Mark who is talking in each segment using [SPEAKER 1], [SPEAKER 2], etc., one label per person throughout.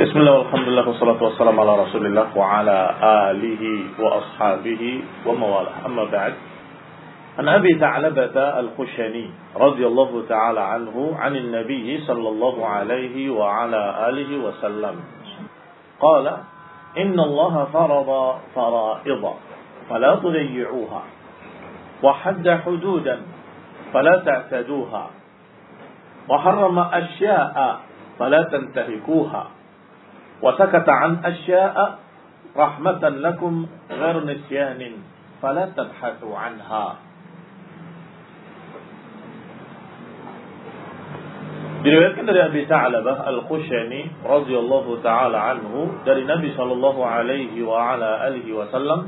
[SPEAKER 1] بسم الله والحمد لله والصلاة والسلام على رسول الله وعلى آله وأصحابه ومواله أما بعد عن أبي ثعلبة الخشني رضي الله تعالى عنه عن النبي صلى الله عليه وعلى آله وسلم قال إن الله فرض فرائض فلا تضيعوها وحد حدودا فلا تعتدوها وحرم أشياء فلا تنتهكوها وسكت عن أشياء رحمة لكم غير نسيان فلا تبحثوا عنها Diriwayatkan dari Abi Ta'labah Al-Khushani radhiyallahu taala anhu dari Nabi sallallahu alaihi wa ala alihi wasallam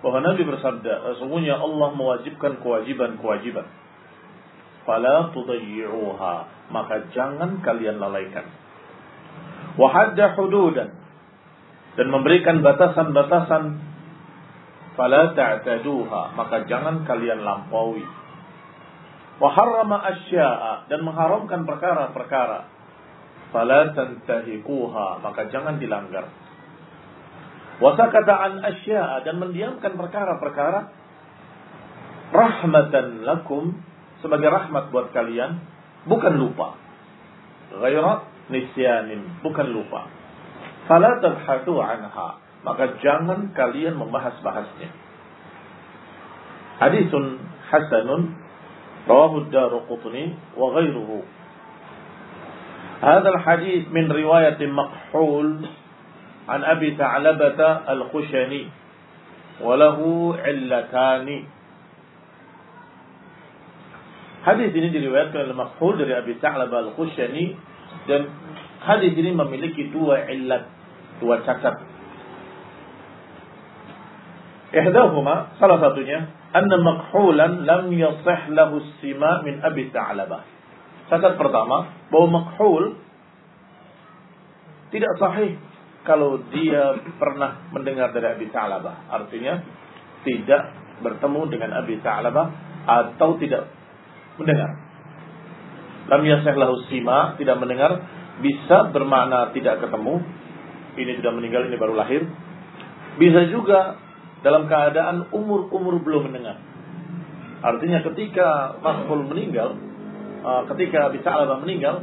[SPEAKER 1] bahwa Nabi bersabda, sesungguhnya Allah mewajibkan kewajiban-kewajiban. Fala tudayyi'uha, maka jangan kalian lalaikan. Wa hadda hududan. Dan memberikan batasan-batasan. Fala ta'taduha, maka jangan kalian lampaui. Waharrama asya'a. Dan mengharamkan perkara-perkara. Fala tantahikuha, maka jangan dilanggar. Wasakata an asya'a. Dan mendiamkan perkara-perkara. Rahmatan lakum. Sebagai rahmat buat kalian, bukan lupa. Ghairat nisyanin, bukan lupa. Fala tabhatu anha, maka jangan kalian membahas-bahasnya. Hadisun hasanun رواه الدار قطني وغيره هذا الحديث من رواية مقحول عن أبي ثعلبة الخشني وله علتان Hadis ini diriwayatkan oleh Makhul dari Abi Ta'labah Al-Khushani dan hadis ini memiliki dua illat, dua cacat. Ihdahuma, salah satunya anna makhulan lam yasih lahu sima min Abi Ta'labah. Catat pertama bahwa makhul tidak sahih kalau dia pernah mendengar dari Abi Ta'labah. Artinya tidak bertemu dengan Abi Ta'labah atau tidak mendengar. Lam yasih lahu sima, tidak mendengar, bisa bermakna tidak ketemu. Ini sudah meninggal, ini baru lahir. Bisa juga dalam keadaan umur-umur belum mendengar. Artinya ketika Makhul meninggal, ketika Abi Sa'labah meninggal,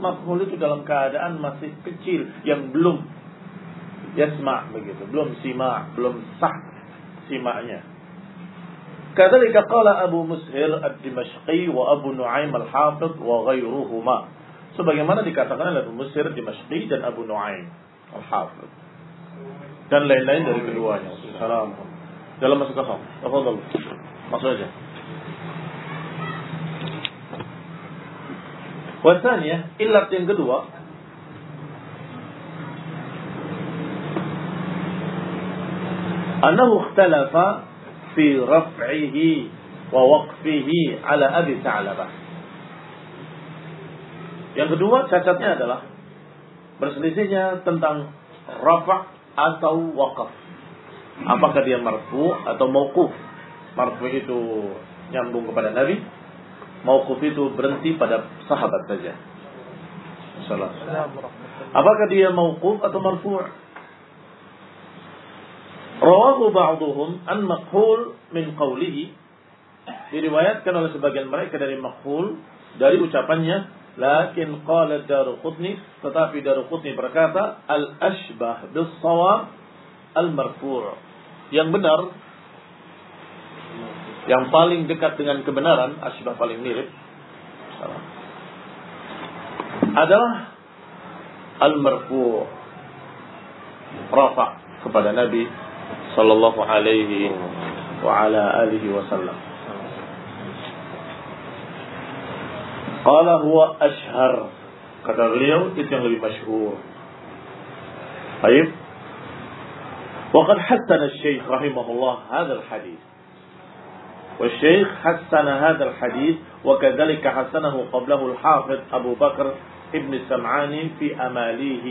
[SPEAKER 1] Makhul itu dalam keadaan masih kecil yang belum yasma begitu, belum sima, belum sah simaknya. كذلك قال أبو مسهر الدمشقي وأبو نعيم الحافظ وغيرهما sebagaimana dikatakan oleh Abu Musir Dimashqi dan Abu Nuaim Al-Hafidh dan lain-lain dari keduanya. Salam. Dalam masuk kafam. Tafadhal. Masuk aja. Wasaniyah, ilat yang kedua Anahu ikhtalafa fi raf'ihi wa waqfihi ala Abi Sa'labah. Yang kedua cacatnya adalah berselisihnya tentang rafa' atau waqaf. Apakah dia marfu atau mauquf? Marfu itu nyambung kepada Nabi, mauquf itu berhenti pada sahabat saja. Assalamualaikum. Apakah dia mauquf atau marfu'? Rawahu ba'duhum an makhul min qawlihi. Diriwayatkan oleh sebagian mereka dari makhul dari ucapannya lakin qala Daruqutni tetapi Daruqutni berkata al ashbah bis sawab al marfu' yang benar yang paling dekat dengan kebenaran ashbah paling mirip adalah al marfu' rafa kepada Nabi sallallahu alaihi wa ala alihi wasallam Qala huwa ashhar. Kata beliau itu yang lebih masyhur. وقد حسن الشيخ رحمه الله هذا الحديث والشيخ حسن هذا الحديث وكذلك حسنه قبله الحافظ أبو بكر ابن السمعاني في أماليه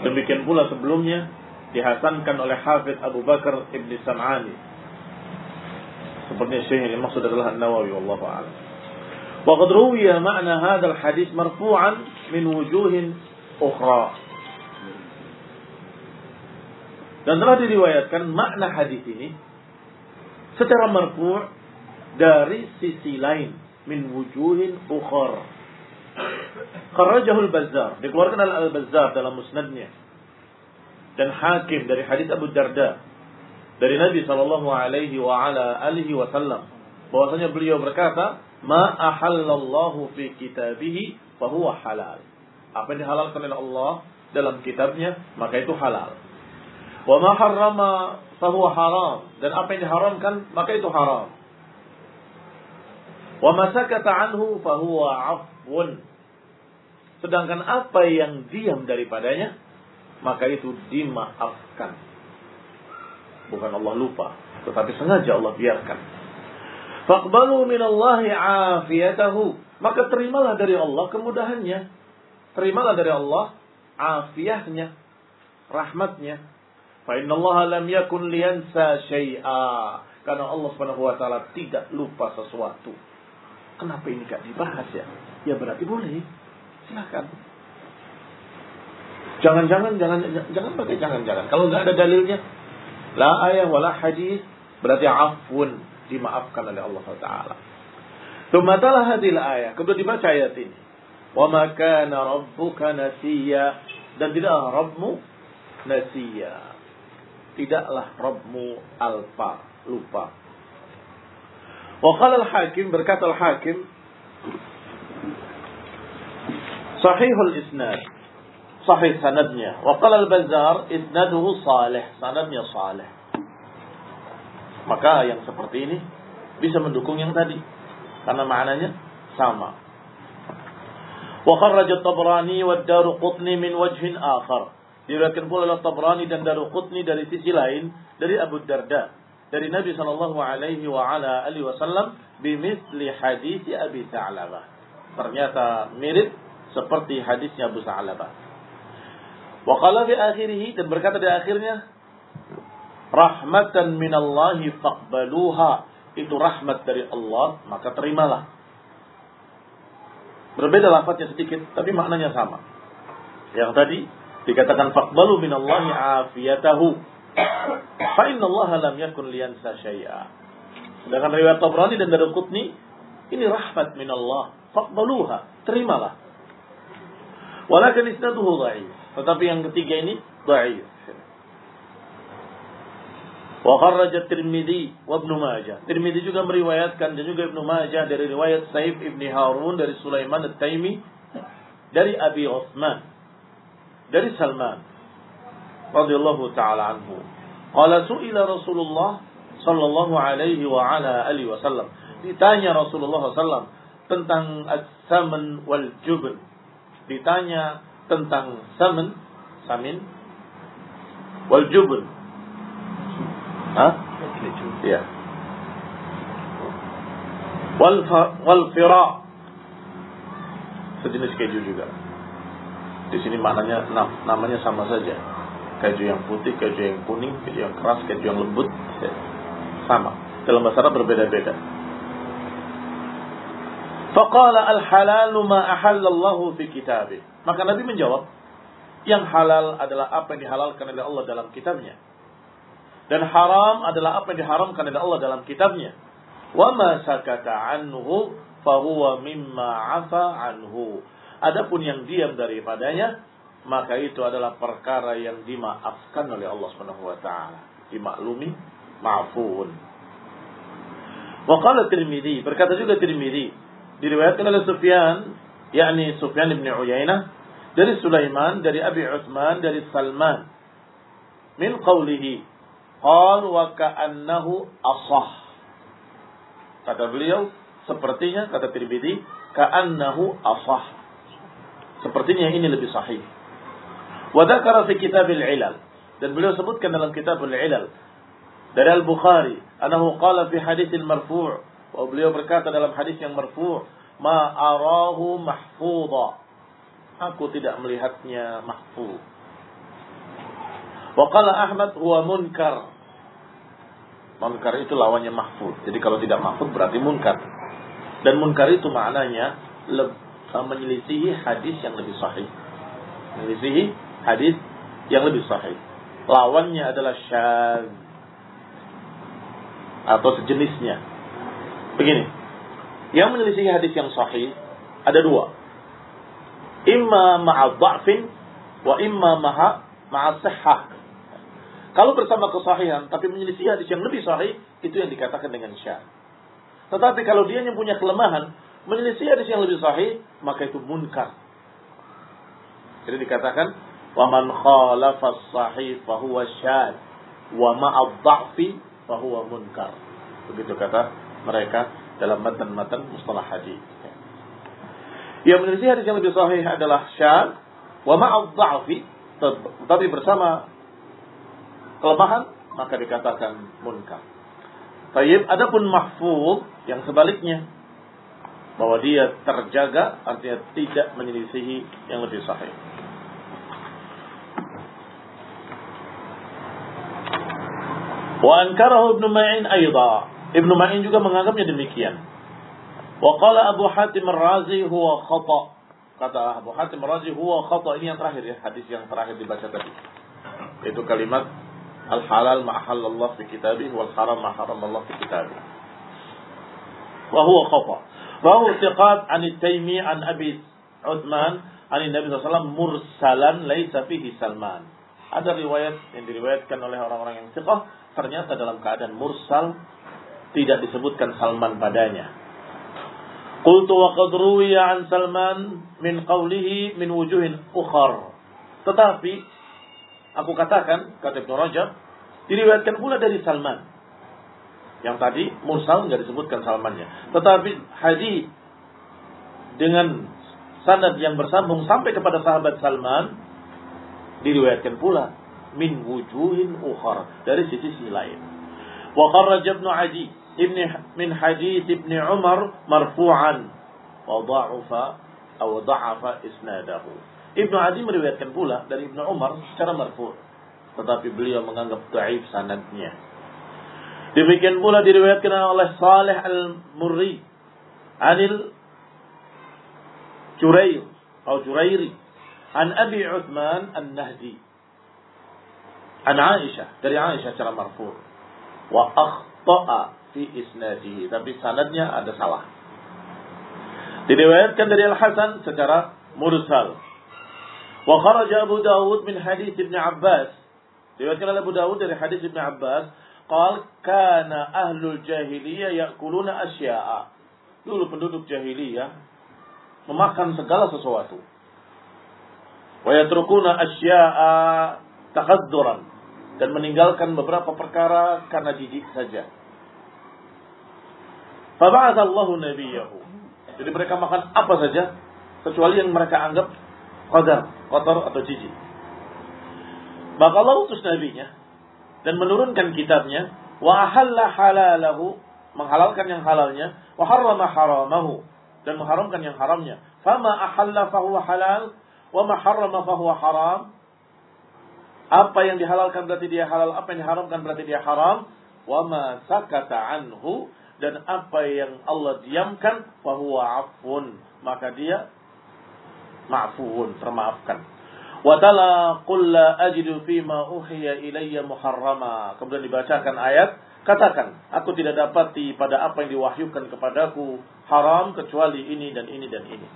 [SPEAKER 1] demikian pula sebelumnya dihasankan oleh Hafidh Abu Bakar Ibn Sam'ani seperti Syekh yang maksud adalah An-Nawawi wallahu a'lam وقد روي معنى هذا الحديث مرفوعا من وجوه أخرى Dan telah diriwayatkan makna hadis ini secara marfu' dari sisi lain min wujuhin ukhar. Kharrajahu al-Bazzar, dikeluarkan oleh al-Bazzar dalam musnadnya. dan Hakim dari hadis Abu Darda dari Nabi sallallahu alaihi wa ala alihi wasallam bahwasanya beliau berkata, "Ma ahallallahu fi kitabihi huwa halal." Apa yang dihalalkan oleh Allah dalam kitabnya, maka itu halal. Wa ma harrama fahuwa haram dan apa yang diharamkan maka itu haram. Wa ma sakata anhu fahuwa afwun. Sedangkan apa yang diam daripadanya maka itu dimaafkan. Bukan Allah lupa, tetapi sengaja Allah biarkan. Faqbalu minallahi afiyatahu. Maka terimalah dari Allah kemudahannya. Terimalah dari Allah afiahnya, rahmatnya, Fa Allah lam yakun liyansa syai'a. Karena Allah Subhanahu wa taala tidak lupa sesuatu. Kenapa ini gak dibahas ya? Ya berarti boleh. Silakan. Jangan-jangan jangan jangan pakai jangan-jangan. Kalau nggak ada dalilnya, la ayah wala hadis berarti afun dimaafkan oleh Allah Taala. Tumatalah hadil ayah. Kemudian dibaca ayat ini. Wa ma kana rabbuka nasiya dan tidak Rabbmu nasiya tidaklah Rabbmu alfa, lupa. Wa al-Hakim berkata al-Hakim Sahihul isnad sahih sanadnya. Wa qala al-Bazzar isnaduhu salih, sanadnya salih. Maka yang seperti ini bisa mendukung yang tadi karena maknanya sama. Wa kharraj at-Tabrani wa ad-Daruqutni min wajhin akhar. Diriwayatkan pula oleh Tabrani dan Daruqutni dari sisi lain dari Abu Darda dari Nabi sallallahu alaihi wa ala alihi wasallam bimithli hadis Abi Sa'labah. Ternyata mirip seperti hadisnya Abu Sa'labah. Wa qala akhirih dan berkata di akhirnya rahmatan minallahi faqbaluha itu rahmat dari Allah maka terimalah. Berbeda lafaznya sedikit tapi maknanya sama. Yang tadi Dikatakan faqbalu minallahi afiyatahu. Fa inna Allah lam yakun liyansa syai'a. Sedangkan riwayat Tabrani dan Daruqutni ini rahmat minallah. Faqbaluha, terimalah. Walakin isnaduhu dhaif. Tetapi yang ketiga ini dhaif. Wa kharraja Tirmidzi wa Ibnu Majah. Tirmidzi juga meriwayatkan dan juga Ibnu Majah dari riwayat Saif Ibni Harun dari Sulaiman At-Taimi dari Abi Utsman dari Salman radhiyallahu taala anhu. Qala su'ila Rasulullah sallallahu alaihi wa ala alihi wasallam. Ditanya Rasulullah sallam tentang as-saman wal jubn. Ditanya tentang saman, samin wal jubn. Hah? Iya. Wal wal fira. Sejenis keju juga. Di sini maknanya namanya sama saja. Keju yang putih, keju yang kuning, keju yang keras, keju yang lembut, ya, sama. Dalam bahasa Arab berbeda-beda. Faqala al-halalu ma ahallallahu fi kitabih. Maka Nabi menjawab, yang halal adalah apa yang dihalalkan oleh Allah dalam kitabnya. Dan haram adalah apa yang diharamkan oleh Allah dalam kitabnya. Wa ma sakata anhu fahuwa mimma afa anhu. Adapun yang diam daripadanya, maka itu adalah perkara yang dimaafkan oleh Allah Subhanahu wa taala. Dimaklumi, maafun. Wa qala Tirmidzi, berkata juga Tirmidzi, diriwayatkan oleh Sufyan, yakni Sufyan bin Uyainah dari Sulaiman, dari Abi Utsman, dari Salman. Min qawlihi, qal wa ka'annahu asah. Kata beliau, sepertinya kata Tirmidzi, ka'annahu asah Sepertinya ini lebih sahih. Wa dzakara fi kitabil ilal. Dan beliau sebutkan dalam kitabul ilal dari Al-Bukhari, anahu qala fi haditsin marfu'. Wa beliau berkata dalam hadis yang marfu', "Ma arahu mahfudha." Aku tidak melihatnya mahfuz. Wa qala Ahmad huwa munkar. Munkar itu lawannya mahfuz. Jadi kalau tidak mahfuz berarti munkar. Dan munkar itu maknanya menyelisihi hadis yang lebih sahih. Menyelisihi hadis yang lebih sahih. Lawannya adalah syaz atau sejenisnya. Begini, yang menyelisih hadis yang sahih ada dua. Imma ma'a dha'fin wa imma ma'a ma'a sihhah. Kalau bersama kesahihan tapi menyelisih hadis yang lebih sahih, itu yang dikatakan dengan syaz. Tetapi kalau dia yang punya kelemahan, menyelisih hadis yang lebih sahih, maka itu munkar. Jadi dikatakan, wa man khalafa sahih fahuwa syad wa ma'ad dha'fi fahuwa munkar. Begitu kata mereka dalam matan-matan mustalah hadis. Yang menyelisih hadis yang lebih sahih adalah syad wa ma'ad dha'fi tetapi bersama kelemahan maka dikatakan munkar. Tayyib, adapun mahfuz yang sebaliknya bahwa dia terjaga artinya tidak menyelisihi yang lebih sahih. Wa ankarahu Ibnu Ma'in aidha. Ibnu Ma'in juga menganggapnya demikian. Wa qala Abu Hatim Ar-Razi huwa khata. Kata Abu Hatim Ar-Razi huwa khata. Ini yang terakhir ya, hadis yang terakhir dibaca tadi. Itu kalimat al-halal ma Allah fi kitabih wal haram Allah fi kitabih. Wa huwa khata. Rahu thiqat an Taimi an Abi Uthman an Nabi SAW mursalan laisa fihi Salman. Ada riwayat yang diriwayatkan oleh orang-orang yang thiqah ternyata dalam keadaan mursal tidak disebutkan Salman padanya. Qultu wa qad ruwiya an Salman min qawlihi min wujuhin ukhar. Tetapi aku katakan kata Ibnu Rajab diriwayatkan pula dari Salman yang tadi mursal nggak disebutkan salmannya. Tetapi hadis dengan sanad yang bersambung sampai kepada sahabat Salman diriwayatkan pula min wujuhin ukhar dari sisi-sisi lain. Wa kharraj Ibnu Adi min hadis Ibnu Umar marfu'an wa dha'afa aw dha'afa isnadahu. Ibnu Adi meriwayatkan pula dari Ibnu Umar secara marfu' tetapi beliau menganggap dhaif sanadnya. Demikian pula diriwayatkan oleh Saleh Al-Murri Anil Jurair atau Jurairi an Abi Uthman An-Nahdi an Aisyah dari Aisyah secara marfu wa akhta'a fi isnadihi tapi sanadnya ada salah diriwayatkan dari Al-Hasan secara mursal wa kharaja Abu Dawud min hadis Ibn Abbas diriwayatkan oleh Abu Dawud dari hadis Ibn Abbas Qal kana ahlul jahiliyah yakuluna asya'a. Dulu penduduk jahiliyah memakan segala sesuatu. Wa yatrukuna asya'a takadduran dan meninggalkan beberapa perkara karena jijik saja. Faba'atha Allahu nabiyahu. Jadi mereka makan apa saja kecuali yang mereka anggap kotor, kotor atau jijik. Maka Allah utus nabinya dan menurunkan kitabnya wa ahalla halalahu menghalalkan yang halalnya wa harrama haramahu dan mengharamkan yang haramnya fama ahalla fahuwa halal wa ma harrama fahuwa haram apa yang dihalalkan berarti dia halal apa yang diharamkan berarti dia haram wa ma sakata anhu dan apa yang Allah diamkan fahuwa afun maka dia ma'fuun termaafkan Watala qul la ajidu fima uhiya ilayya muharrama. Kemudian dibacakan ayat, katakan, aku tidak dapati pada apa yang diwahyukan kepadaku haram kecuali ini dan ini dan ini.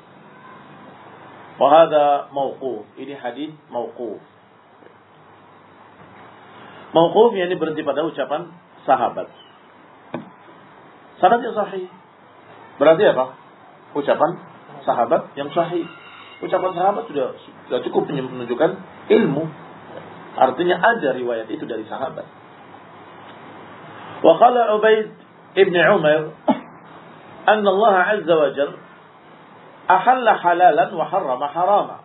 [SPEAKER 1] Wahada mauquf. Ini hadis mauquf. Mauquf ini berhenti pada ucapan sahabat. Sanad yang sahih. Berarti apa? Ucapan sahabat yang sahih. Ucapan sahabat sudah sudah cukup menunjukkan ilmu. Artinya ada riwayat itu dari sahabat. Wa qala Ubaid ibn Umar أن الله عز وجل أحل حلالا وحرم حراما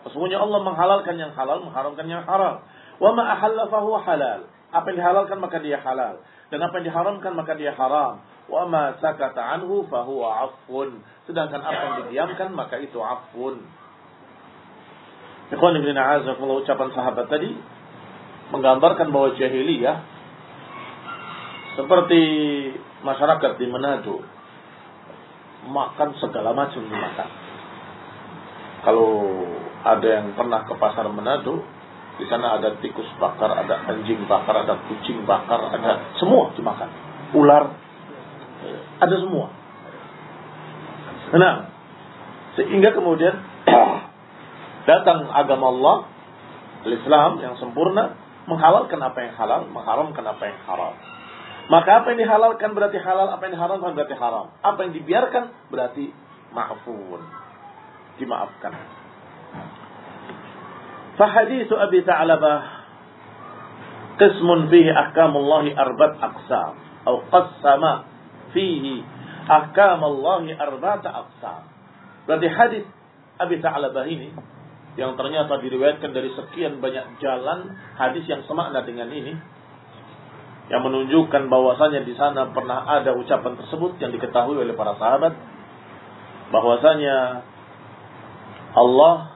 [SPEAKER 1] Sesungguhnya Allah menghalalkan yang halal, mengharamkan yang haram. Wa ma ahalla fahuwa halal. Apa yang dihalalkan maka dia halal. Dan apa yang diharamkan maka dia haram. Wa ma sakata anhu fahuwa afun. Sedangkan apa yang didiamkan maka itu afun. Ikhwan ibn a'azakumullah ucapan sahabat tadi menggambarkan bahwa jahiliyah seperti masyarakat di Manado makan segala macam dimakan. Kalau ada yang pernah ke pasar Manado, Di sana ada tikus bakar, ada anjing bakar, ada kucing bakar, ada semua dimakan. Ular, ada semua. Nah, sehingga kemudian datang agama Allah, Islam yang sempurna, menghalalkan apa yang halal, mengharamkan apa yang haram. Maka apa yang dihalalkan berarti halal, apa yang diharamkan berarti haram. Apa yang dibiarkan berarti ma'fun. Dimaafkan. Fahadithu Abi Ta'labah qismun fihi ahkamullahi arbat aqsam atau qassama fihi ahkamullahi arbata aqsam. Berarti hadis Abi Ta'labah ini yang ternyata diriwayatkan dari sekian banyak jalan hadis yang semakna dengan ini yang menunjukkan bahwasanya di sana pernah ada ucapan tersebut yang diketahui oleh para sahabat bahwasanya Allah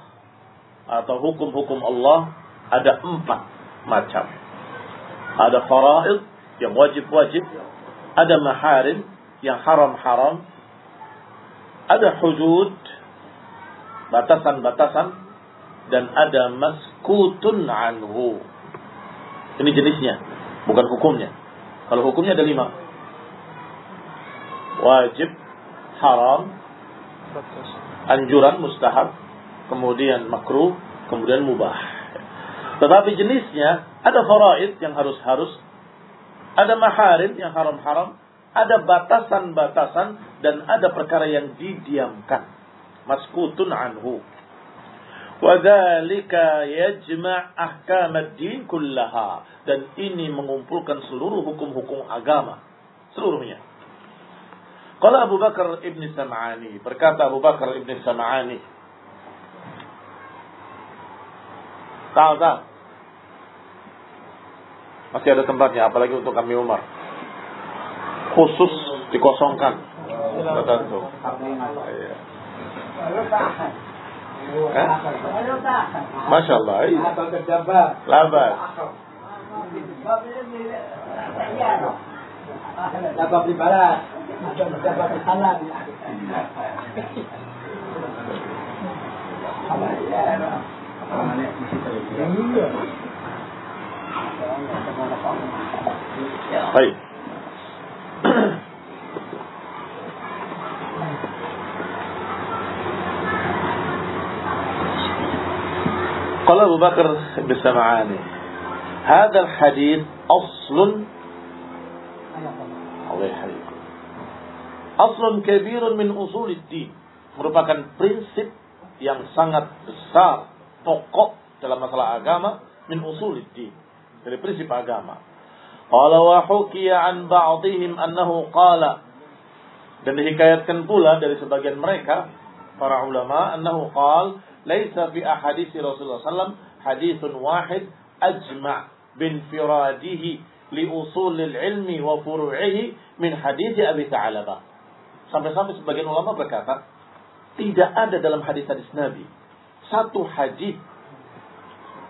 [SPEAKER 1] atau hukum-hukum Allah ada empat macam. Ada faraid yang wajib-wajib, ada maharim yang haram-haram, ada hudud batasan-batasan dan ada maskutun anhu. Ini jenisnya, bukan hukumnya. Kalau hukumnya ada lima. Wajib, haram, anjuran, mustahab, kemudian makruh, kemudian mubah. Tetapi jenisnya ada faraid yang harus-harus, ada maharim yang haram-haram, ada batasan-batasan dan ada perkara yang didiamkan. Maskutun anhu. Wadhalika yajma' ahkam ad-din kullaha. Dan ini mengumpulkan seluruh hukum-hukum agama. Seluruhnya. Kalau Abu Bakar ibn Sam'ani. Berkata Abu Bakar ibn Sam'ani. Tak? Masih ada tempatnya, apalagi untuk kami Umar. Khusus dikosongkan. Tertentu. Iya. Eh? Masya Allah. Iya. Labar. Labar di barat. Labar di halal. طيب قال أبو بكر بالسمعاني هذا الحديث أصل الله يحييكم أصل كبير من أصول الدين merupakan prinsip yang sangat besar pokok dalam masalah agama min usuluddin dari prinsip agama. Qala wa hukiya an ba'dihim annahu qala dan dihikayatkan pula dari sebagian mereka para ulama annahu qal laisa fi ahadits Rasulullah sallam haditsun wahid ajma' bin firadihi li usulil ilmi wa furu'ihi min hadits Abi Ta'alabah. Sampai-sampai sebagian ulama berkata, tidak ada dalam hadis-hadis Nabi satu hadis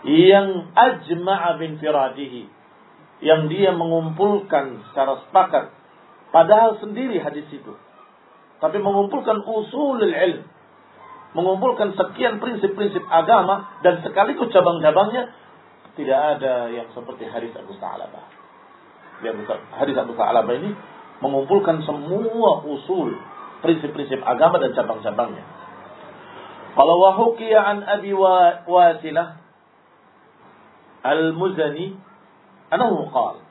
[SPEAKER 1] yang ajma'a bin firadihi yang dia mengumpulkan secara sepakat padahal sendiri hadis itu tapi mengumpulkan usulul ilm mengumpulkan sekian prinsip-prinsip agama dan sekaligus cabang-cabangnya tidak ada yang seperti hadis Abu Sa'labah. Hadis Abu Sa'labah ini mengumpulkan semua usul prinsip-prinsip agama dan cabang-cabangnya. Kalau wahukiya an Abi Wasilah Al-Muzani anahu qal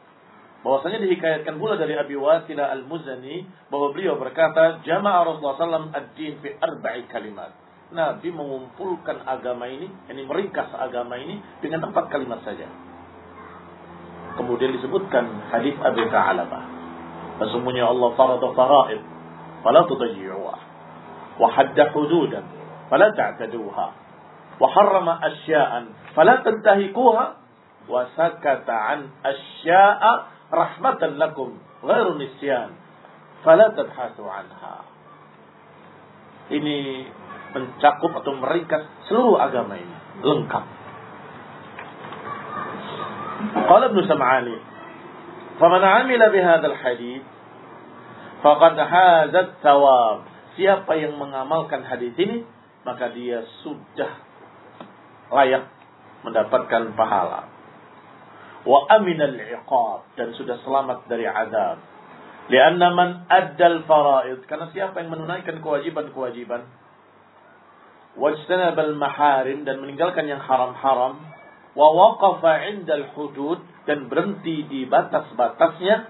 [SPEAKER 1] bahwasanya dihikayatkan pula dari Abi Wasilah Al-Muzani bahwa beliau berkata jama'a Rasulullah sallam ad-din fi arba'i kalimat. Nabi mengumpulkan agama ini, ini meringkas agama ini dengan empat kalimat saja. Kemudian disebutkan hadis Abi Ta'alabah. Sesungguhnya Allah farada faraid, fala tudayyi'uha. Wa hadda hududan, fala ta'taduha. Wa harrama asya'an, fala tantahikuha وسكت عن أشياء رحمة لكم غير نسيان فلا تبحثوا عنها ini mencakup atau meringkas seluruh agama ini lengkap. Qala Ibnu Sam'ani, "Faman 'amila bihadzal hadits faqad hazat thawab." Siapa yang mengamalkan hadis ini, maka dia sudah layak mendapatkan pahala. Wa aminal iqab dan sudah selamat dari azab. Lianna man addal faraid. Karena siapa yang menunaikan kewajiban-kewajiban. Wajtanabal maharim dan meninggalkan yang haram-haram. Wa waqafa indal hudud dan berhenti di batas-batasnya.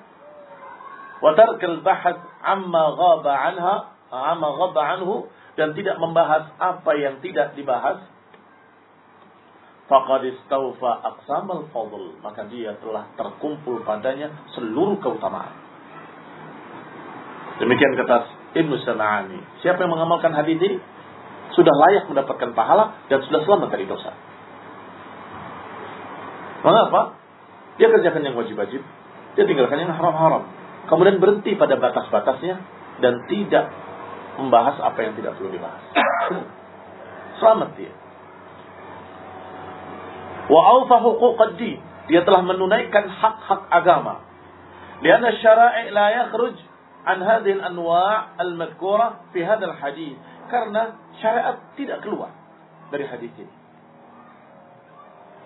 [SPEAKER 1] Wa tarkal bahad amma ghaba anha. Amma ghaba anhu. Dan tidak membahas apa yang tidak dibahas. Faqad istawfa aqsamal fadl. Maka dia telah terkumpul padanya seluruh keutamaan. Demikian kata Ibnu Sama'ani. Siapa yang mengamalkan hadis ini sudah layak mendapatkan pahala dan sudah selamat dari dosa. Mengapa? Dia kerjakan yang wajib-wajib, dia tinggalkan yang haram-haram. Kemudian berhenti pada batas-batasnya dan tidak membahas apa yang tidak perlu dibahas. Selamat dia. Wa awfa Dia telah menunaikan hak-hak agama. Lianna syara'i la yakhruj an hadhihi al-anwa' al-madhkura fi hadzal hadis karena syariat tidak keluar dari hadis ini.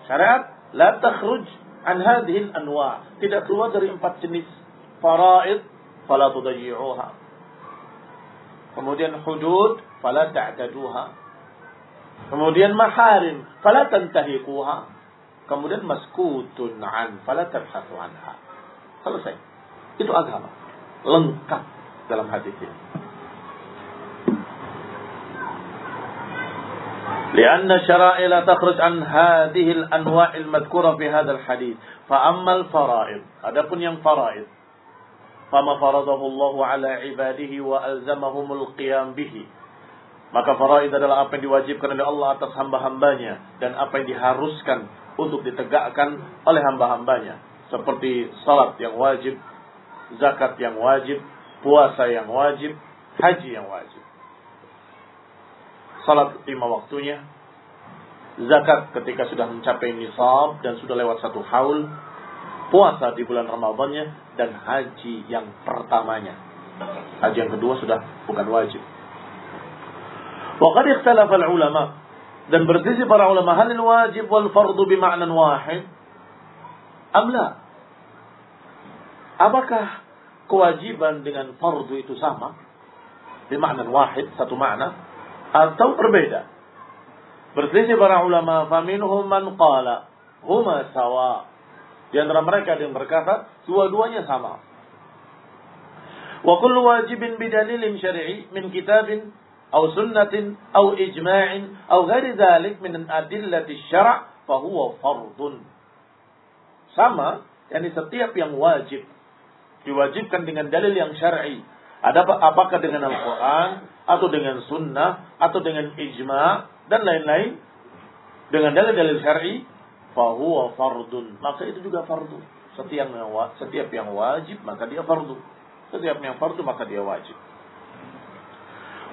[SPEAKER 1] Syariat la takhruj an hadhihi al-anwa' tidak keluar dari empat jenis faraid fala tudayyi'uha. Kemudian hudud fala ta'taduha. Kemudian maharim fala tantahiquha. Kemudian maskutun an fala tabhathu anha. Selesai. Itu agama lengkap dalam hadis ini. لأن الشرائع لا تخرج عن هذه الأنواع المذكورة في هذا الحديث فأما الفرائض adapun yang faraid فما فرضه الله على عباده وألزمهم القيام به. Maka faraid adalah apa yang diwajibkan oleh Allah atas hamba-hambanya dan apa yang diharuskan untuk ditegakkan oleh hamba-hambanya. Seperti salat yang wajib, zakat yang wajib, puasa yang wajib, haji yang wajib. Salat lima waktunya, zakat ketika sudah mencapai nisab dan sudah lewat satu haul, puasa di bulan Ramadannya, dan haji yang pertamanya. Haji yang kedua sudah bukan wajib. Waqad ikhtalafa ulama dan berselisih para ulama halil wajib wal fardu bima'nan wahid am la Apakah kewajiban dengan fardu itu sama? Bermakna wahid, satu makna. Atau berbeda? Berselisih para ulama, faminhum man qala, huma sawa. Di antara mereka yang berkata, dua-duanya sama. Wa kullu wajibin bidalilin syar'i min kitabin أو سنة أو إجماع أو غير ذلك من أدلة الشرع فهو فرض sama yakni setiap yang wajib diwajibkan dengan dalil yang syar'i. Ada apakah dengan Al-Quran atau dengan Sunnah atau dengan ijma dan lain-lain dengan dalil-dalil syar'i, fahuwa fardun. Maka itu juga fardu. Setiap yang setiap yang wajib maka dia fardu. Setiap yang fardu maka dia wajib.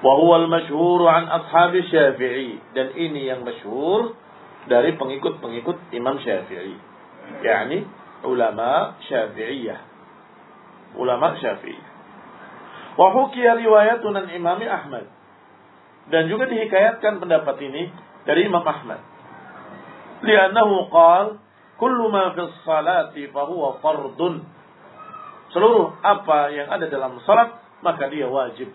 [SPEAKER 1] Wa al-masyhur an ashab Syafi'i dan ini yang masyhur dari pengikut-pengikut Imam Syafi'i. yakni ulama Syafi'iyah ulama Syafi'i. Wa hukiya riwayatun an Imam Ahmad. Dan juga dihikayatkan pendapat ini dari Imam Ahmad. Lianahu qal, kullu ma fis salati fahuwa fardun. Seluruh apa yang ada dalam salat, maka dia wajib.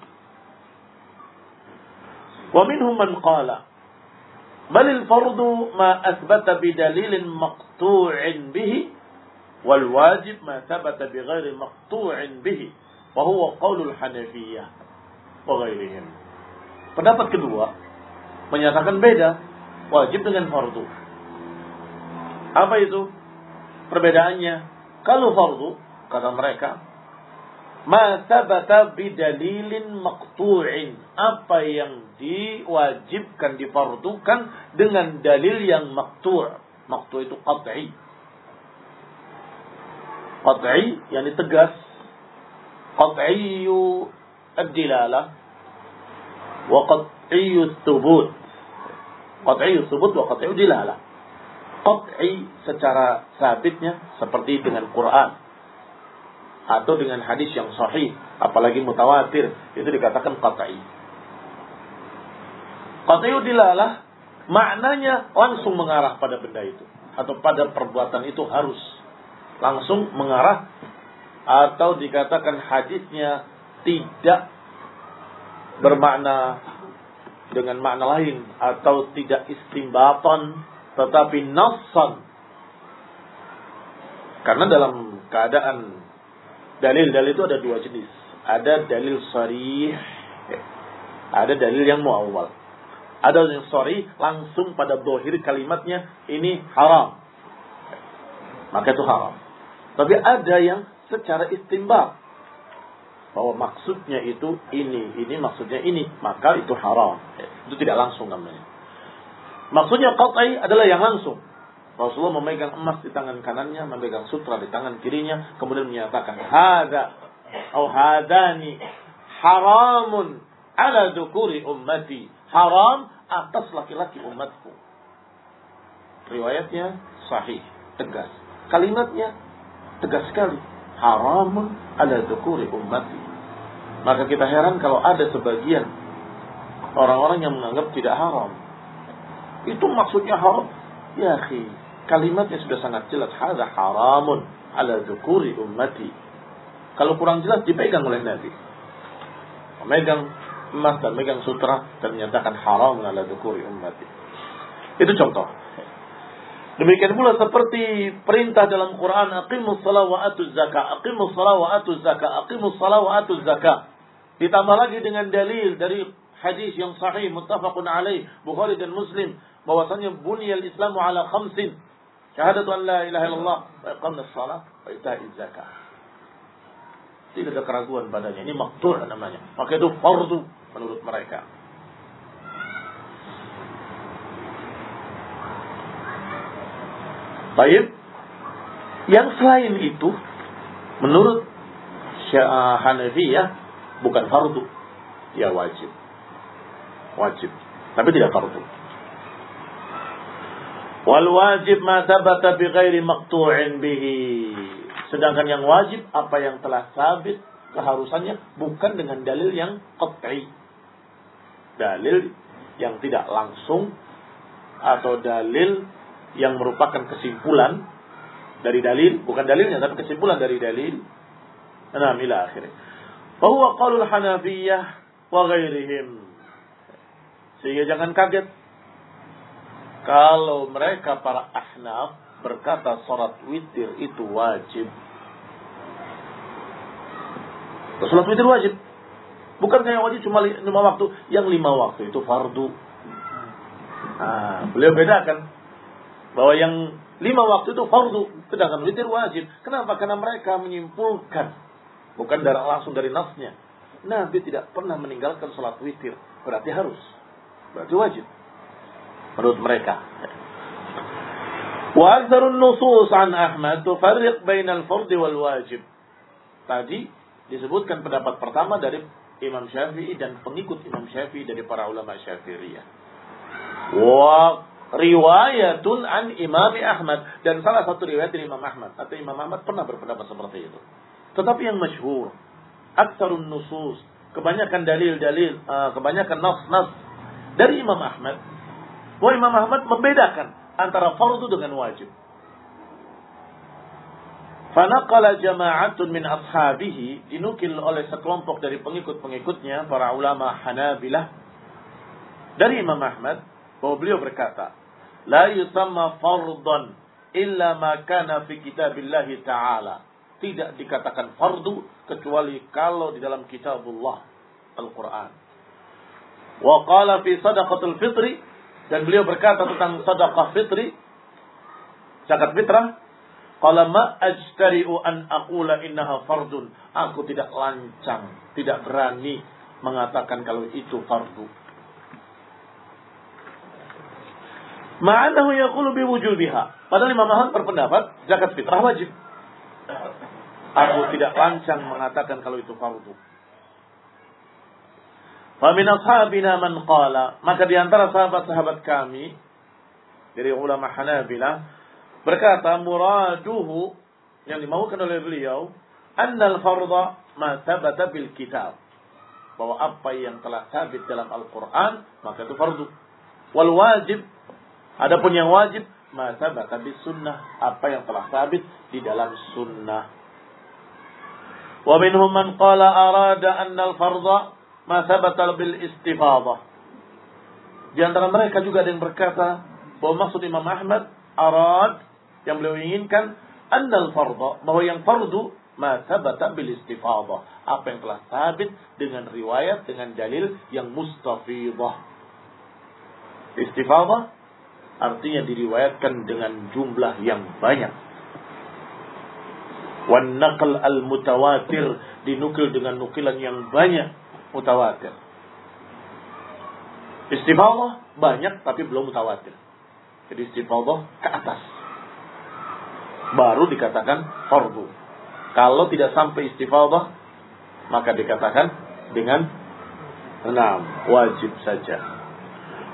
[SPEAKER 1] Wa minhum man qala, bal al fardu ma athbata bidalilin maqtu'in bihi wal wajib ma thabata bighairi maqtu'in bihi wa huwa qaulul wa ghairihim. Pendapat kedua menyatakan beda wajib dengan fardu apa itu? Perbedaannya kalau fardu kata mereka ma thabata bidalilin maqtu'in. Apa yang diwajibkan difardukan dengan dalil yang maqtu' maqtu' itu qat'i. Qat'i yang tegas. Qat'iyu ad-dilalah wa qat'iyu thubut. Qat'iyu thubut wa qat'iyu dilalah qat'i secara sabitnya seperti dengan Quran atau dengan hadis yang sahih apalagi mutawatir itu dikatakan qat'i. Qat'iyu dilalah maknanya langsung mengarah pada benda itu atau pada perbuatan itu harus langsung mengarah atau dikatakan hadisnya tidak bermakna dengan makna lain atau tidak istimbatan tetapi nassan karena dalam keadaan dalil-dalil itu ada dua jenis ada dalil sarih ada dalil yang muawwal ada yang sorry langsung pada dohir kalimatnya ini haram. Maka itu haram. Tapi ada yang secara istimbab bahwa maksudnya itu ini, ini maksudnya ini, maka itu haram. Itu tidak langsung namanya. Maksudnya qat'i adalah yang langsung. Rasulullah memegang emas di tangan kanannya, memegang sutra di tangan kirinya, kemudian menyatakan hada atau hadani haramun ala dukuri ummati. Haram atas laki-laki umatku. Riwayatnya sahih, tegas. Kalimatnya tegas sekali. Haram ala dzukuri ummati. Maka kita heran kalau ada sebagian orang-orang yang menganggap tidak haram. Itu maksudnya haram. Ya akhi, kalimatnya sudah sangat jelas. Hada haramun ala dzukuri ummati. Kalau kurang jelas dipegang oleh Nabi. Memegang emas dan megang sutra dan menyatakan haram ala dukuri ummati. Itu contoh. Demikian pula seperti perintah dalam Quran aqimus salat wa atuz zakat, aqimus salat wa atuz zakat, aqimus salat wa atuz zakat. Ditambah lagi dengan dalil dari hadis yang sahih muttafaqun alaih Bukhari dan Muslim bahwasanya bunyal Islamu ala khamsin syahadatu an la ilaha illallah wa iqamus salat wa ita'iz zakat. Tidak ada keraguan padanya. Ini maktur namanya. Maka itu fardu menurut mereka. Baik. Yang selain itu, menurut Hanafiyah bukan fardu, ya wajib. Wajib, tapi tidak fardu. Wal wajib ma thabata bi ghairi maqtu'in bihi. Sedangkan yang wajib apa yang telah sabit keharusannya bukan dengan dalil yang qat'i dalil yang tidak langsung atau dalil yang merupakan kesimpulan dari dalil, bukan dalilnya tapi kesimpulan dari dalil. Nah, ila akhirnya. Bahwa qaulul Hanafiyah wa ghairihim. Sehingga jangan kaget kalau mereka para ahnaf berkata sholat witir itu wajib. Sholat witir wajib. Bukan yang wajib cuma lima waktu, yang lima waktu itu fardu. Nah, beliau bedakan bahwa yang lima waktu itu fardu, sedangkan witir wajib. Kenapa? Karena mereka menyimpulkan bukan dari langsung dari nasnya. Nabi tidak pernah meninggalkan sholat witir, berarti harus, berarti wajib. Menurut mereka. Wa nusus an Ahmad tufarriq bainal fardi wal wajib. Tadi disebutkan pendapat pertama dari Imam Syafi'i dan pengikut Imam Syafi'i dari para ulama Syafi'iyah. Wa riwayatun an Imam Ahmad dan salah satu riwayat dari Imam Ahmad atau Imam Ahmad pernah berpendapat seperti itu. Tetapi yang masyhur, aksarun nusus, kebanyakan dalil-dalil, uh, kebanyakan nas-nas dari Imam Ahmad. Wah Imam Ahmad membedakan antara fardu dengan wajib. Fanaqala jama'atun min ashabihi dinukil oleh sekelompok dari pengikut-pengikutnya para ulama Hanabilah dari Imam Ahmad bahwa beliau berkata, "La yusamma fardhan illa ma kana fi kitabillah ta'ala." Tidak dikatakan fardu kecuali kalau di dalam kitabullah Al-Qur'an. Wa qala fi sadaqatul fitri dan beliau berkata tentang sedekah fitri zakat fitrah Qala ma ajtari'u an aqula innaha fardun. Aku tidak lancang, tidak berani mengatakan kalau itu fardu. Ma'anahu yaqulu biwujubiha. Padahal Imam Ahmad berpendapat zakat fitrah wajib. Aku tidak lancang mengatakan kalau itu fardu. Famin ashabina man qala. Maka di antara sahabat-sahabat kami dari ulama Hanabilah Berkata muraduhu yang dimaukan oleh beliau annal fardha ma thabata bil kitab. Bahwa apa yang telah sabit dalam Al-Quran maka itu fardu. Wal wajib, adapun yang wajib, masa bata bis sunnah, apa yang telah sabit di dalam sunnah. Wa minhum man qala arada anna al-fardha ma sabata bil istifadah. Di antara mereka juga ada yang berkata bahwa maksud Imam Ahmad arad yang beliau inginkan annal fardha bahwa yang fardu ma sabata bil istifadah apa yang telah sabit dengan riwayat dengan dalil yang mustafidah istifadah artinya diriwayatkan dengan jumlah yang banyak. Wan naql al mutawatir dinukil dengan nukilan yang banyak mutawatir. Istifadah banyak tapi belum mutawatir. Jadi istifadah ke atas. Baru dikatakan fardu. Kalau tidak sampai istifadah maka dikatakan dengan enam. Wajib saja.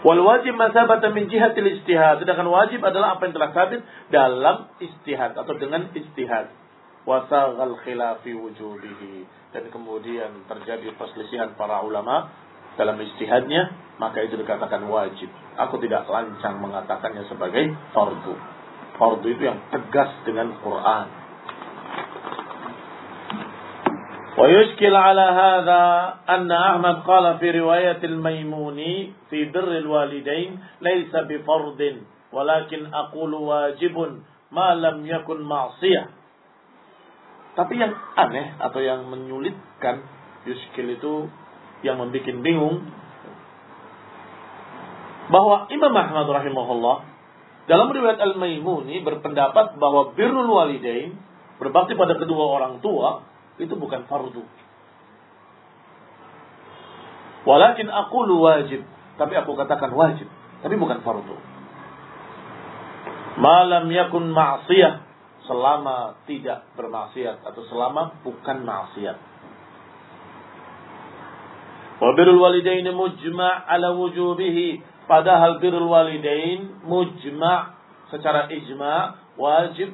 [SPEAKER 1] Wal wajib masabata min jihatil istihad. Sedangkan wajib adalah apa yang telah sabit dalam istihad atau dengan istihad wasaghal khilafi wujudihi. Dan kemudian terjadi perselisihan para ulama dalam istihadnya maka itu dikatakan wajib. Aku tidak lancang mengatakannya sebagai fardu. Fardu itu yang tegas dengan Quran. Wa yushkil ala hadha anna Ahmad qala fi riwayat al-Maimuni fi birr al-walidain laysa bi fardin walakin aqulu wajibun ma lam yakun ma'siyah tapi yang aneh atau yang menyulitkan yuskil itu yang membuat bingung bahwa Imam Ahmad rahimahullah dalam riwayat Al-Maimuni berpendapat bahwa birrul walidain berbakti pada kedua orang tua itu bukan fardu. Walakin aku wajib. Tapi aku katakan wajib. Tapi bukan fardu. Malam yakun ma'siyah. Selama tidak bermaksiat. Atau selama bukan maksiat. Wabirul walidain mujma' ala wujubihi. Padahal birul walidain mujma' secara ijma' wajib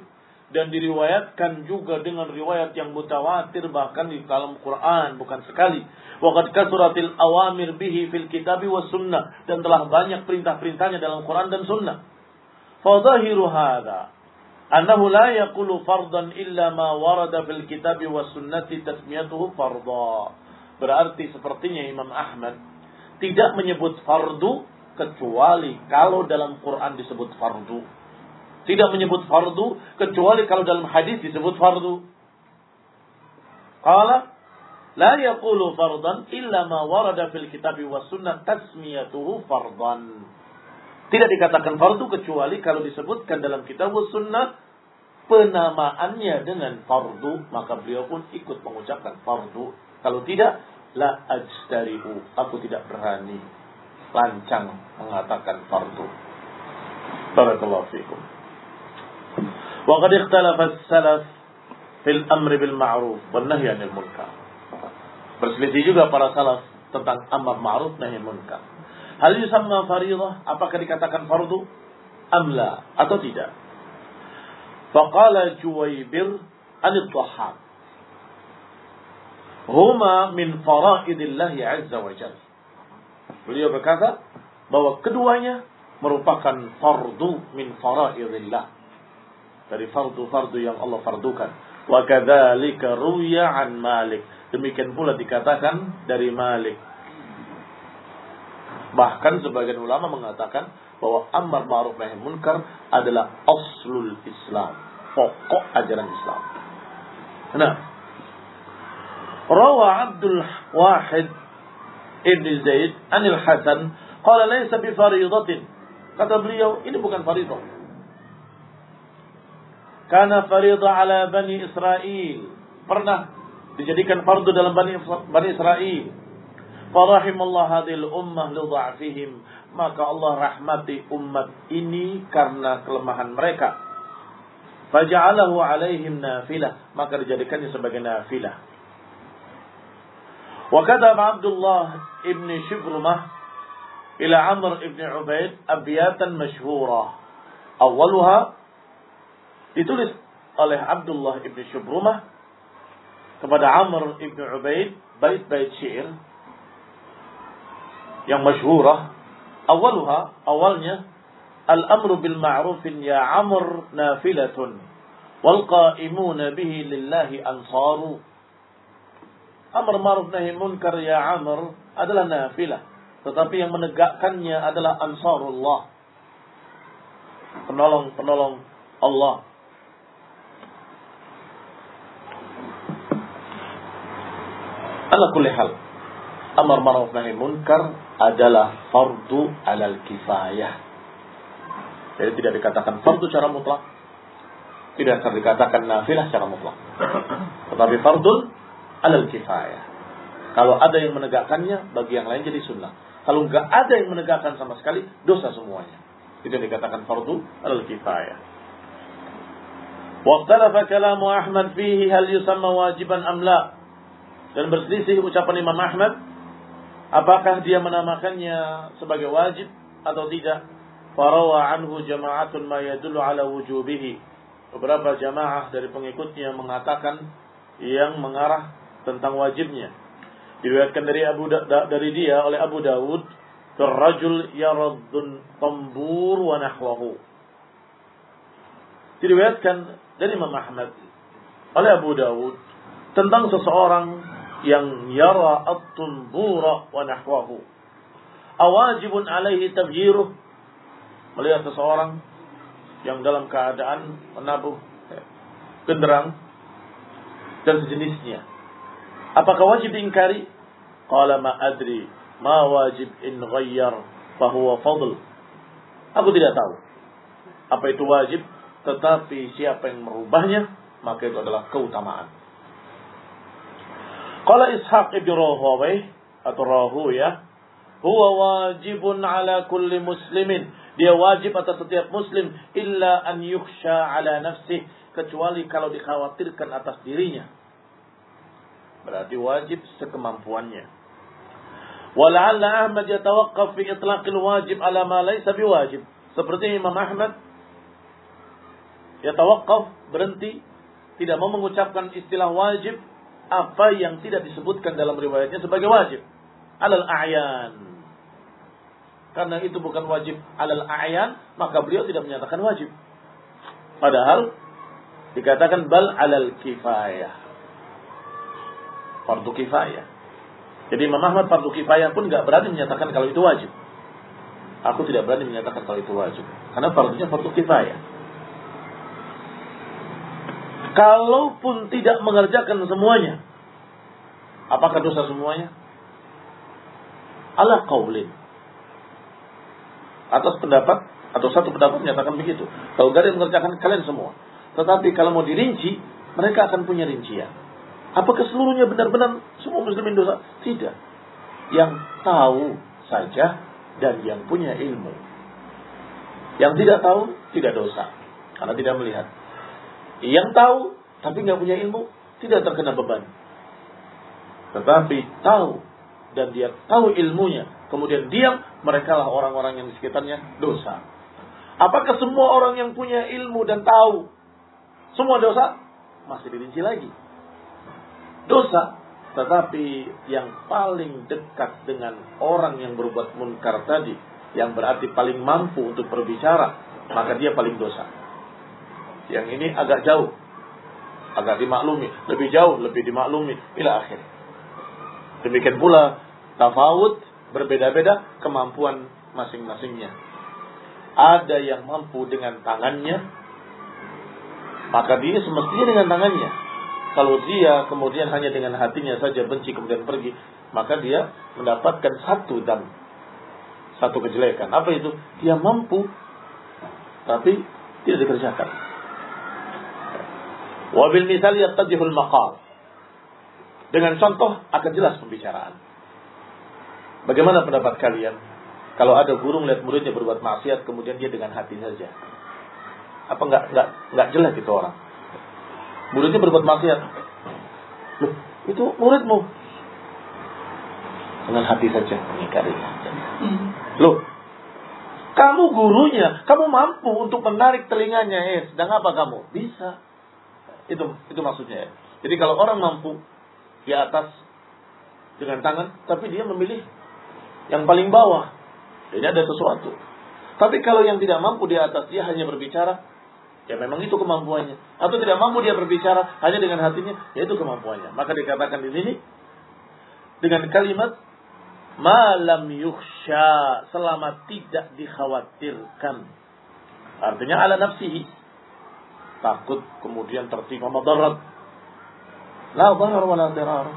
[SPEAKER 1] dan diriwayatkan juga dengan riwayat yang mutawatir bahkan di dalam Quran bukan sekali. Waqad kasuratil awamir bihi fil kitab was sunnah dan telah banyak perintah-perintahnya dalam Quran dan sunnah. Fadhahiru hadha annahu la yaqulu fardan illa ma warada fil kitab was sunnati tasmiyatuhu fardha. Berarti sepertinya Imam Ahmad tidak menyebut fardu kecuali kalau dalam Quran disebut fardu tidak menyebut fardu kecuali kalau dalam hadis disebut fardu. Qala la yaqulu fardan illa ma warada fil kitab was sunnah tasmiyatuhu fardan. Tidak dikatakan fardu kecuali kalau disebutkan dalam kitab sunnah penamaannya dengan fardu, maka beliau pun ikut mengucapkan fardu. Kalau tidak, la ajtari'u, aku tidak berani lancang mengatakan fardu. Barakallahu fiikum. Wa qad ikhtalafa salaf fil amri bil ma'ruf wan nahyi 'anil munkar. Berselisih juga para salaf tentang amar ma'ruf nahi munkar Hal yusamma faridah, apakah dikatakan fardu? Amla atau tidak? Faqala Juwaybir anid dhahab. Huma min faraidillahi azza wa jalla. Beliau berkata bahwa keduanya merupakan fardu min faraidillah dari fardu-fardu yang Allah fardukan. Wa kadzalika ruya an Malik. Demikian pula dikatakan dari Malik. Bahkan sebagian ulama mengatakan bahwa amar ma'ruf nahi munkar adalah aslul Islam, pokok ajaran Islam. Nah, rawa Abdul Wahid Ibn Zaid anil Hasan qala laysa bi fariidatin. Kata beliau, ini bukan faridah karena faridah ala Bani Israel. Pernah dijadikan fardu dalam Bani, Bani Israel. Farahimallah hadil ummah li Maka Allah rahmati umat ini karena kelemahan mereka. Faja'alahu alaihim nafilah. Maka dijadikannya sebagai nafilah. Wa kataba Abdullah ibn Shibrumah ila Amr ibn Ubaid abiyatan masyhurah. Awaluha ditulis oleh Abdullah ibn Shubrumah kepada Amr ibn Ubaid bait-bait syair yang masyhurah Awaluha, awalnya al-amru bil ma'rufin ya amr nafilatun wal qa'imuna bihi lillahi ansaru. Amr ma'ruf nahi munkar ya amr adalah nafilah, tetapi yang menegakkannya adalah ansarullah. Penolong-penolong Allah. Ala kulli hal. Amar ma'ruf nahi munkar adalah fardu alal kifayah. Jadi tidak dikatakan fardu secara mutlak. Tidak akan dikatakan nafilah secara mutlak. Tetapi fardun alal kifayah. Kalau ada yang menegakkannya, bagi yang lain jadi sunnah. Kalau nggak ada yang menegakkan sama sekali, dosa semuanya. Itu dikatakan fardu alal kifayah. Waqtalafa kalamu Ahmad fihi hal yusamma wajiban am la. Dan berselisih ucapan Imam Ahmad apakah dia menamakannya sebagai wajib atau tidak. Farawa anhu jama'atun ma yadullu ala wujubihi. Beberapa jamaah dari pengikutnya mengatakan yang mengarah tentang wajibnya. Diriwayatkan dari Abu da, dari dia oleh Abu Dawud, "Rajul yaraddun tambur wa nahwahu." Diriwayatkan dari Imam Ahmad oleh Abu Dawud tentang seseorang yang yara at-tumbura wa nahwahu. Awajibun alaihi tabyiruh melihat seseorang yang dalam keadaan menabuh genderang dan sejenisnya. Apakah wajib diingkari? Qala ma adri ma wajib in ghayyar fahuwa fadl. Aku tidak tahu apa itu wajib, tetapi siapa yang merubahnya, maka itu adalah keutamaan. Qala Ishaq ibn Rahawai atau Rahuya, huwa wajibun ala kulli muslimin. Dia wajib atas setiap muslim illa an yukhsha ala nafsih kecuali kalau dikhawatirkan atas dirinya. Berarti wajib sekemampuannya. Wala'alla Ahmad yatawaqqaf fi itlaqil wajib ala ma laysa biwajib. Seperti Imam Ahmad yatawaqqaf berhenti tidak mau mengucapkan istilah wajib apa yang tidak disebutkan dalam riwayatnya sebagai wajib. Alal a'yan. Karena itu bukan wajib alal a'yan, maka beliau tidak menyatakan wajib. Padahal dikatakan bal alal kifayah. Fardu kifayah. Jadi Imam Ahmad fardu kifayah pun nggak berani menyatakan kalau itu wajib. Aku tidak berani menyatakan kalau itu wajib. Karena fardunya fardu kifayah. Kalaupun tidak mengerjakan semuanya, apakah dosa semuanya? Allah qaulin. Atas pendapat atau satu pendapat menyatakan begitu. Kalau gak yang mengerjakan kalian semua. Tetapi kalau mau dirinci, mereka akan punya rincian. Apakah seluruhnya benar-benar semua muslimin dosa? Tidak. Yang tahu saja dan yang punya ilmu. Yang tidak tahu tidak dosa karena tidak melihat. Yang tahu tapi nggak punya ilmu tidak terkena beban. Tetapi tahu dan dia tahu ilmunya, kemudian diam, mereka lah orang-orang yang di sekitarnya dosa. Apakah semua orang yang punya ilmu dan tahu semua dosa? Masih dirinci lagi. Dosa, tetapi yang paling dekat dengan orang yang berbuat munkar tadi, yang berarti paling mampu untuk berbicara, maka dia paling dosa. Yang ini agak jauh. Agak dimaklumi. Lebih jauh, lebih dimaklumi. Ila akhir. Demikian pula tafawud berbeda-beda kemampuan masing-masingnya. Ada yang mampu dengan tangannya, maka dia semestinya dengan tangannya. Kalau dia kemudian hanya dengan hatinya saja benci kemudian pergi, maka dia mendapatkan satu dan satu kejelekan. Apa itu? Dia mampu, tapi tidak dikerjakan. Wabil misal yattadihul maqal. Dengan contoh akan jelas pembicaraan. Bagaimana pendapat kalian? Kalau ada guru melihat muridnya berbuat maksiat, kemudian dia dengan hati saja. Apa enggak enggak enggak jelas itu orang? Muridnya berbuat maksiat. Loh, itu muridmu. Dengan hati saja mengingkari. Loh, kamu gurunya, kamu mampu untuk menarik telinganya. Eh, sedang apa kamu? Bisa. Itu itu maksudnya. Jadi kalau orang mampu di atas dengan tangan, tapi dia memilih yang paling bawah. Ini ada sesuatu. Tapi kalau yang tidak mampu di atas dia hanya berbicara, ya memang itu kemampuannya. Atau tidak mampu dia berbicara hanya dengan hatinya, ya itu kemampuannya. Maka dikatakan di sini dengan kalimat malam yuksha selama tidak dikhawatirkan. Artinya ala nafsihi. Takut kemudian tertimpa madarat. La darar wa la dirar.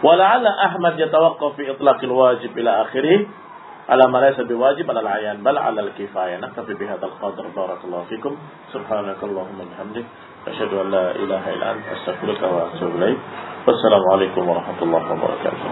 [SPEAKER 1] ولعل أحمد يتوقف في إطلاق الواجب إلى آخره على ما ليس بواجب على العيان بل على الكفاية نكتفي بهذا القدر بارك الله فيكم سبحانك اللهم وبحمدك أشهد أن لا إله إلا أنت أستغفرك وأتوب إليك والسلام عليكم
[SPEAKER 2] ورحمة الله وبركاته.